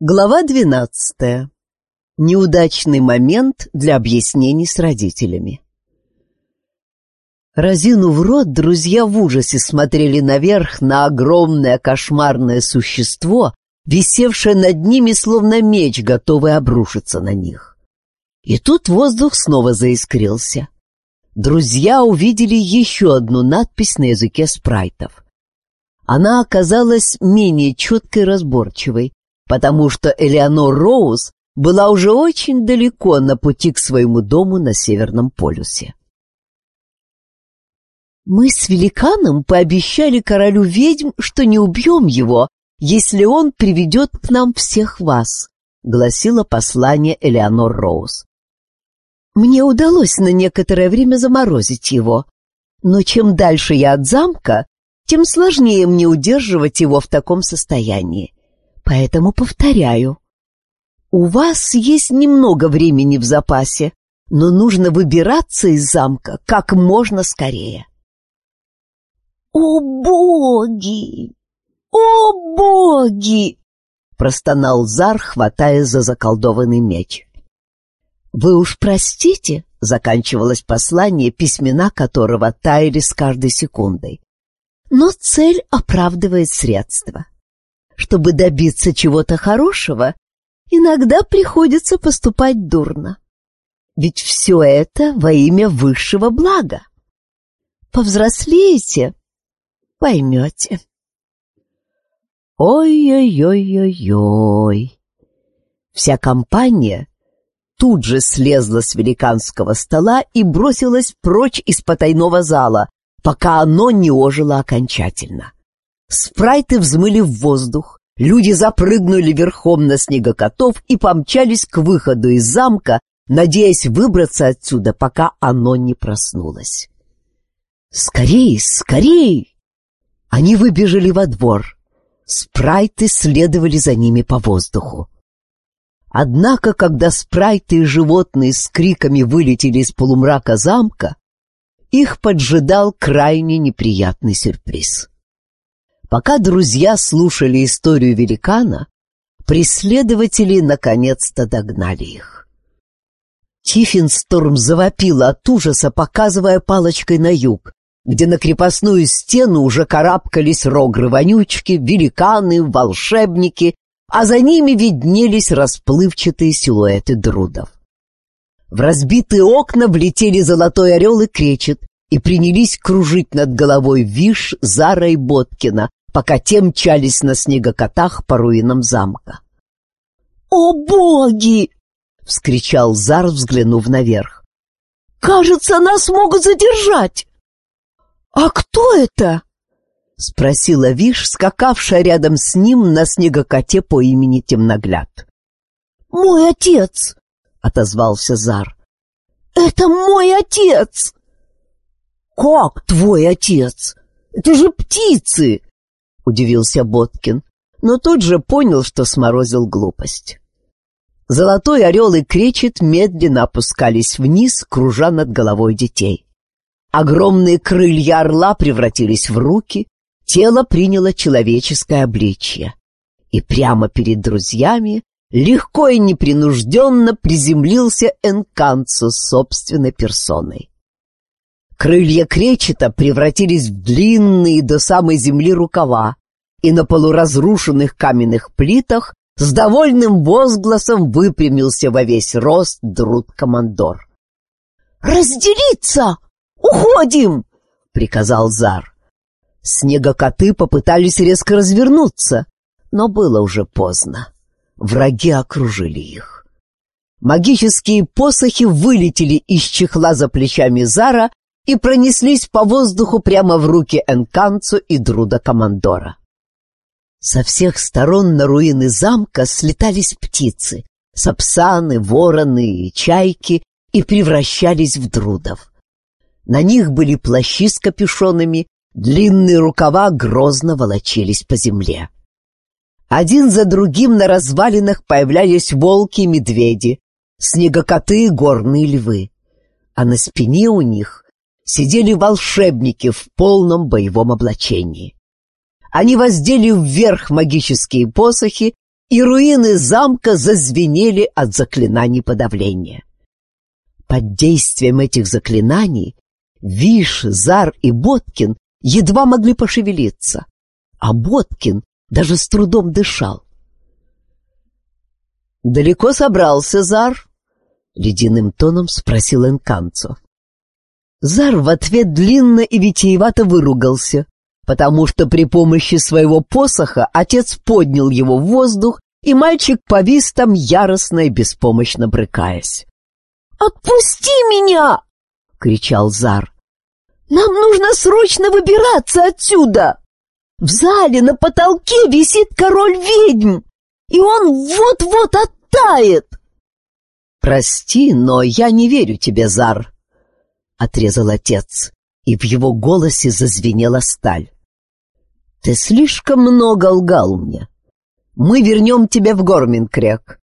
Глава двенадцатая. Неудачный момент для объяснений с родителями. Разинув рот, друзья в ужасе смотрели наверх на огромное кошмарное существо, висевшее над ними словно меч, готовый обрушиться на них. И тут воздух снова заискрился. Друзья увидели еще одну надпись на языке спрайтов. Она оказалась менее четкой и разборчивой, потому что Элеонор Роуз была уже очень далеко на пути к своему дому на Северном полюсе. «Мы с великаном пообещали королю ведьм, что не убьем его, если он приведет к нам всех вас», — гласило послание Элеонор Роуз. «Мне удалось на некоторое время заморозить его, но чем дальше я от замка, тем сложнее мне удерживать его в таком состоянии. Поэтому повторяю. У вас есть немного времени в запасе, но нужно выбираться из замка как можно скорее. «О, боги! О, боги!» — простонал Зар, хватая за заколдованный меч. «Вы уж простите», — заканчивалось послание, письмена которого таяли с каждой секундой. «Но цель оправдывает средства. Чтобы добиться чего-то хорошего, иногда приходится поступать дурно. Ведь все это во имя высшего блага. Повзрослеете, поймете. Ой-ой-ой-ой-ой. Вся компания тут же слезла с великанского стола и бросилась прочь из потайного зала, пока оно не ожило окончательно. Спрайты взмыли в воздух, люди запрыгнули верхом на снегокотов и помчались к выходу из замка, надеясь выбраться отсюда, пока оно не проснулось. «Скорей, скорей!» Они выбежали во двор. Спрайты следовали за ними по воздуху. Однако, когда спрайты и животные с криками вылетели из полумрака замка, их поджидал крайне неприятный сюрприз. Пока друзья слушали историю великана, преследователи наконец-то догнали их. Тиффинсторм завопила от ужаса, показывая палочкой на юг, где на крепостную стену уже карабкались рогры-вонючки, великаны, волшебники, а за ними виднелись расплывчатые силуэты друдов. В разбитые окна влетели золотой орел и кречет и принялись кружить над головой Виш, Зара и Боткина, пока те мчались на снегокотах по руинам замка. «О боги!» — вскричал Зар, взглянув наверх. «Кажется, нас могут задержать!» «А кто это?» — спросила Виш, скакавшая рядом с ним на снегокоте по имени Темногляд. «Мой отец!» — отозвался Зар. «Это мой отец!» «Как твой отец? Это же птицы!» — удивился Боткин, но тут же понял, что сморозил глупость. Золотой орел и кречет медленно опускались вниз, кружа над головой детей. Огромные крылья орла превратились в руки, тело приняло человеческое обличье. И прямо перед друзьями легко и непринужденно приземлился Энканцу собственной персоной. Крылья кречета превратились в длинные до самой земли рукава, и на полуразрушенных каменных плитах с довольным возгласом выпрямился во весь рост друд-командор. «Разделиться! Уходим!» — приказал Зар. Снегокоты попытались резко развернуться, но было уже поздно. Враги окружили их. Магические посохи вылетели из чехла за плечами Зара и пронеслись по воздуху прямо в руки Энканцу и Друда Командора. Со всех сторон на руины замка слетались птицы, сапсаны, вороны и чайки и превращались в друдов. На них были плащи с капюшонами, длинные рукава грозно волочились по земле. Один за другим на развалинах появлялись волки и медведи, снегокоты и горные львы, а на спине у них сидели волшебники в полном боевом облачении. Они воздели вверх магические посохи и руины замка зазвенели от заклинаний подавления. Под действием этих заклинаний Виш, Зар и Боткин едва могли пошевелиться, а Боткин даже с трудом дышал. «Далеко собрался, Зар?» — ледяным тоном спросил Энканцо. Зар в ответ длинно и витиевато выругался, потому что при помощи своего посоха отец поднял его в воздух, и мальчик повис там яростно и беспомощно брыкаясь. «Отпусти меня!» — кричал Зар. «Нам нужно срочно выбираться отсюда! В зале на потолке висит король ведьм, и он вот-вот оттает!» «Прости, но я не верю тебе, Зар!» — отрезал отец, и в его голосе зазвенела сталь. «Ты слишком много лгал мне. Мы вернем тебя в Горминкрек.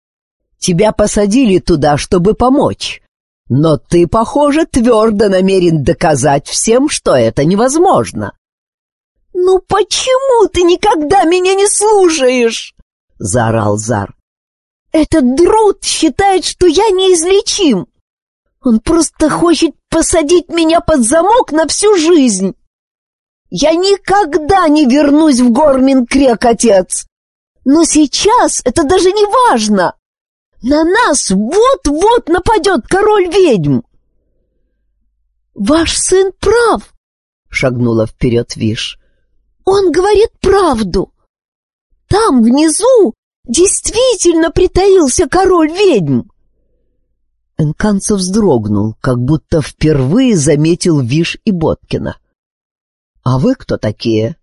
Тебя посадили туда, чтобы помочь. Но ты, похоже, твердо намерен доказать всем, что это невозможно. «Ну почему ты никогда меня не слушаешь?» — заорал Зар. «Этот Друт считает, что я неизлечим. Он просто хочет посадить меня под замок на всю жизнь. Я никогда не вернусь в Гормин-Крек, отец. Но сейчас это даже не важно. На нас вот-вот нападет король-ведьм!» «Ваш сын прав!» — шагнула вперед Виш. «Он говорит правду! Там, внизу, действительно притаился король-ведьм!» Энканцев вздрогнул, как будто впервые заметил Виш и Боткина. «А вы кто такие?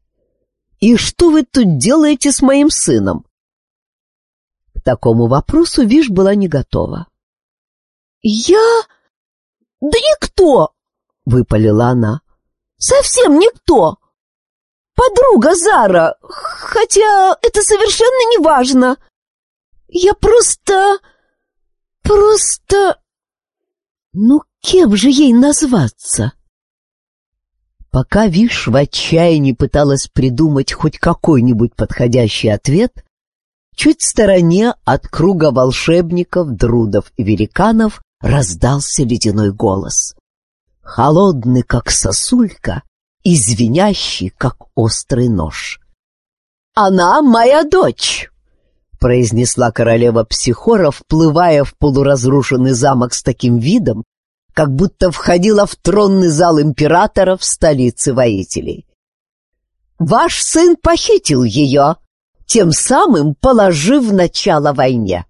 И что вы тут делаете с моим сыном?» К такому вопросу Виш была не готова. «Я... да никто!» — выпалила она. «Совсем никто! Подруга Зара, хотя это совершенно не важно. Я просто... просто... Ну, кем же ей назваться?» Пока Виш в отчаянии пыталась придумать хоть какой-нибудь подходящий ответ, Чуть в стороне от круга волшебников, друдов и великанов раздался ледяной голос. Холодный, как сосулька, и звенящий, как острый нож. «Она моя дочь!» — произнесла королева Психора, вплывая в полуразрушенный замок с таким видом, как будто входила в тронный зал императора в столице воителей. «Ваш сын похитил ее, тем самым положив начало войне.